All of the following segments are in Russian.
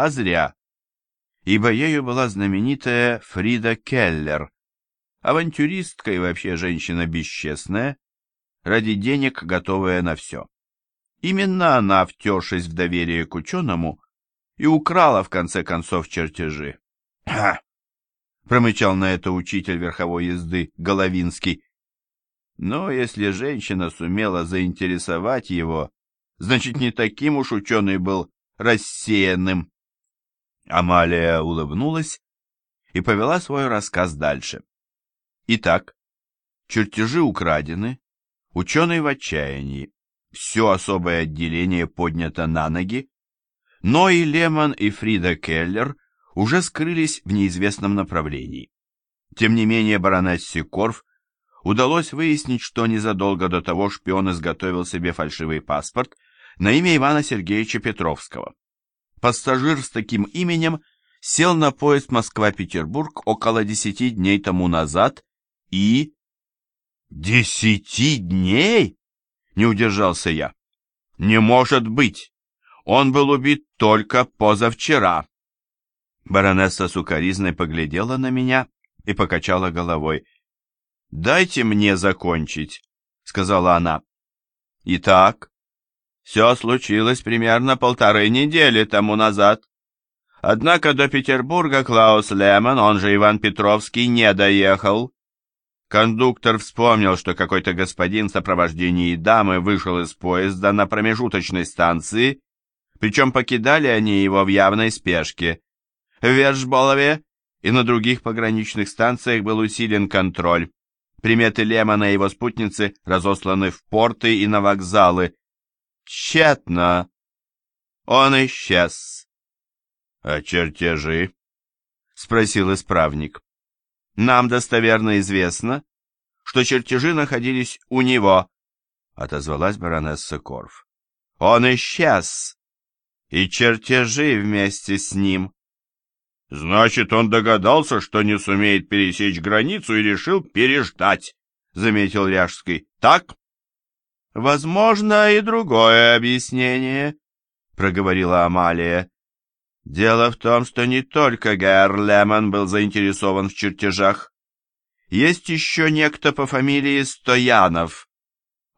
а зря, ибо ею была знаменитая Фрида Келлер, авантюристка и вообще женщина бесчестная, ради денег готовая на все. Именно она, втершись в доверие к ученому, и украла, в конце концов, чертежи. «Ха!» — промычал на это учитель верховой езды Головинский. Но если женщина сумела заинтересовать его, значит, не таким уж ученый был рассеянным. Амалия улыбнулась и повела свой рассказ дальше. Итак, чертежи украдены, ученый в отчаянии, все особое отделение поднято на ноги, но и Лемон и Фрида Келлер уже скрылись в неизвестном направлении. Тем не менее баронессе Корф удалось выяснить, что незадолго до того шпион изготовил себе фальшивый паспорт на имя Ивана Сергеевича Петровского. Пассажир с таким именем сел на поезд Москва-Петербург около десяти дней тому назад и... Десяти дней? Не удержался я. Не может быть! Он был убит только позавчера. Баронесса сукоризной поглядела на меня и покачала головой. «Дайте мне закончить», — сказала она. «Итак, все случилось примерно полторы недели тому назад. Однако до Петербурга Клаус Лемон, он же Иван Петровский, не доехал. Кондуктор вспомнил, что какой-то господин в сопровождении дамы вышел из поезда на промежуточной станции, причем покидали они его в явной спешке. В Вержболове и на других пограничных станциях был усилен контроль. Приметы Лемона и его спутницы разосланы в порты и на вокзалы. Тщетно. Он исчез. — А чертежи? — спросил исправник. Нам достоверно известно, что чертежи находились у него, — отозвалась баронесса Корф. Он исчез, и чертежи вместе с ним. Значит, он догадался, что не сумеет пересечь границу и решил переждать, — заметил Ряжский. Так? Возможно, и другое объяснение, — проговорила Амалия. Дело в том, что не только Гэр Лемон был заинтересован в чертежах. Есть еще некто по фамилии Стоянов.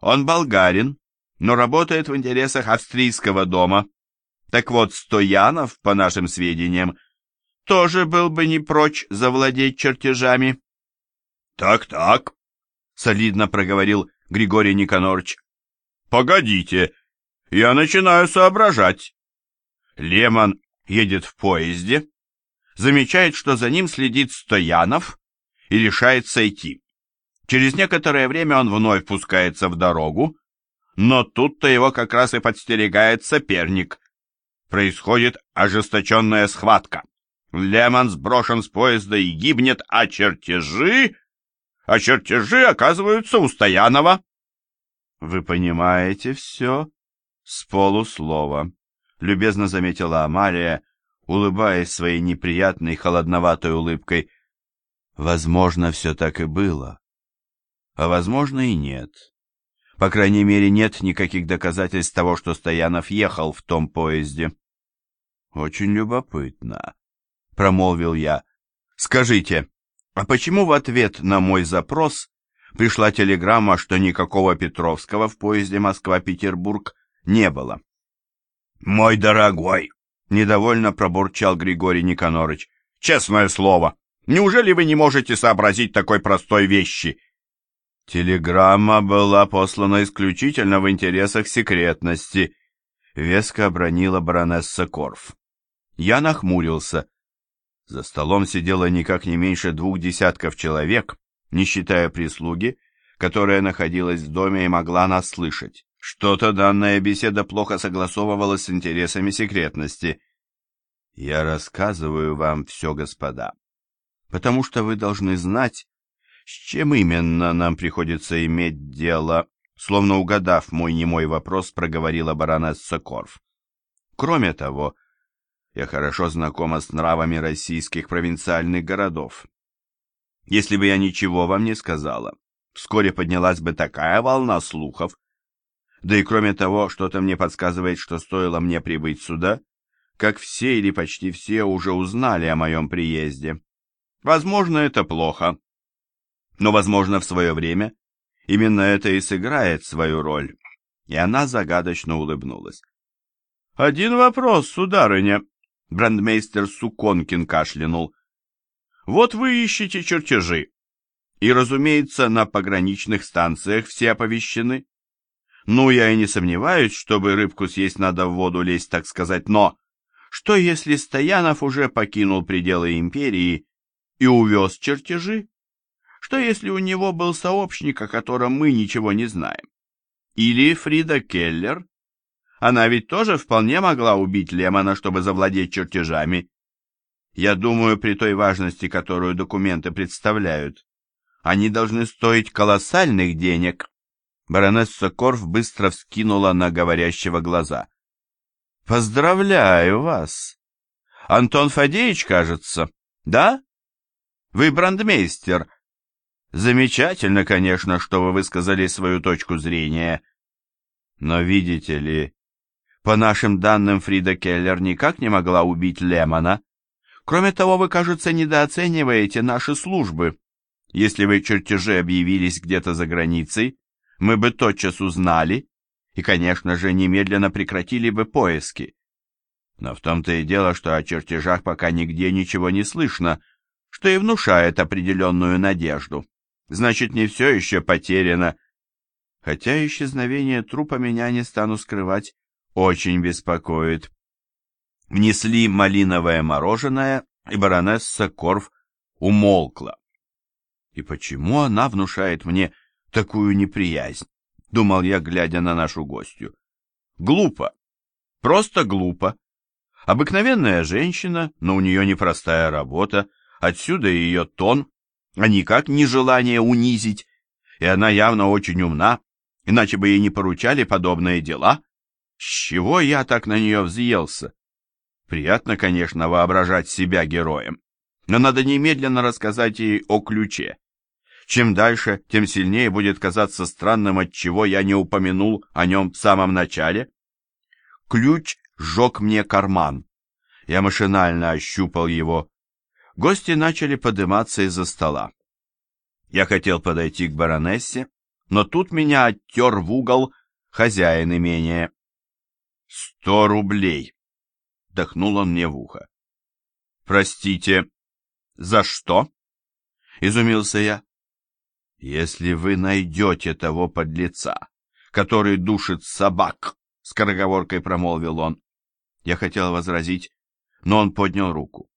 Он болгарин, но работает в интересах австрийского дома. Так вот, Стоянов, по нашим сведениям, тоже был бы не прочь завладеть чертежами. Так-так, солидно проговорил Григорий Никонорович. Погодите, я начинаю соображать. Лемон едет в поезде, замечает, что за ним следит Стоянов и решает сойти. Через некоторое время он вновь пускается в дорогу, но тут-то его как раз и подстерегает соперник. Происходит ожесточенная схватка. Лемон сброшен с поезда и гибнет, а чертежи... А чертежи оказываются у Стоянова. Вы понимаете все с полуслова любезно заметила Амалия, улыбаясь своей неприятной холодноватой улыбкой. Возможно, все так и было. А возможно и нет. По крайней мере, нет никаких доказательств того, что Стоянов ехал в том поезде. Очень любопытно, промолвил я. Скажите, а почему в ответ на мой запрос пришла телеграмма, что никакого Петровского в поезде Москва-Петербург не было? «Мой дорогой!» — недовольно пробурчал Григорий Никонорыч. «Честное слово, неужели вы не можете сообразить такой простой вещи?» Телеграмма была послана исключительно в интересах секретности, веско обронила баронесса Корф. Я нахмурился. За столом сидело никак не меньше двух десятков человек, не считая прислуги, которая находилась в доме и могла нас слышать. Что-то данная беседа плохо согласовывалась с интересами секретности. Я рассказываю вам все, господа, потому что вы должны знать, с чем именно нам приходится иметь дело, словно угадав мой немой вопрос, проговорила баронесса Корф. Кроме того, я хорошо знакома с нравами российских провинциальных городов. Если бы я ничего вам не сказала, вскоре поднялась бы такая волна слухов, да и кроме того, что-то мне подсказывает, что стоило мне прибыть сюда, как все или почти все уже узнали о моем приезде. Возможно, это плохо, но, возможно, в свое время именно это и сыграет свою роль. И она загадочно улыбнулась. «Один вопрос, сударыня», — брандмейстер Суконкин кашлянул. «Вот вы ищете чертежи, и, разумеется, на пограничных станциях все оповещены. Ну, я и не сомневаюсь, чтобы рыбку съесть надо в воду лезть, так сказать, но что если Стоянов уже покинул пределы империи и увез чертежи? Что если у него был сообщник, о котором мы ничего не знаем? Или Фрида Келлер? Она ведь тоже вполне могла убить Лемона, чтобы завладеть чертежами. Я думаю, при той важности, которую документы представляют, они должны стоить колоссальных денег. Баронесса Корф быстро вскинула на говорящего глаза. «Поздравляю вас! Антон Фадеевич, кажется, да? Вы брандмейстер. Замечательно, конечно, что вы высказали свою точку зрения. Но видите ли, по нашим данным, Фрида Келлер никак не могла убить Лемона. Кроме того, вы, кажется, недооцениваете наши службы. Если вы чертежи объявились где-то за границей, мы бы тотчас узнали и, конечно же, немедленно прекратили бы поиски. Но в том-то и дело, что о чертежах пока нигде ничего не слышно, что и внушает определенную надежду. Значит, не все еще потеряно. Хотя исчезновение трупа меня, не стану скрывать, очень беспокоит. Внесли малиновое мороженое, и баронесса Корф умолкла. И почему она внушает мне такую неприязнь, думал я, глядя на нашу гостью. Глупо. Просто глупо. Обыкновенная женщина, но у нее непростая работа, отсюда ее тон, а никак не желание унизить, и она явно очень умна, иначе бы ей не поручали подобные дела. С чего я так на нее взъелся? Приятно, конечно, воображать себя героем, но надо немедленно рассказать ей о ключе. Чем дальше, тем сильнее будет казаться странным, отчего я не упомянул о нем в самом начале. Ключ сжег мне карман. Я машинально ощупал его. Гости начали подниматься из-за стола. Я хотел подойти к баронессе, но тут меня оттер в угол хозяин имения. «Сто рублей!» — вдохнул он мне в ухо. «Простите, за что?» — изумился я. «Если вы найдете того подлеца, который душит собак», — скороговоркой промолвил он. Я хотел возразить, но он поднял руку.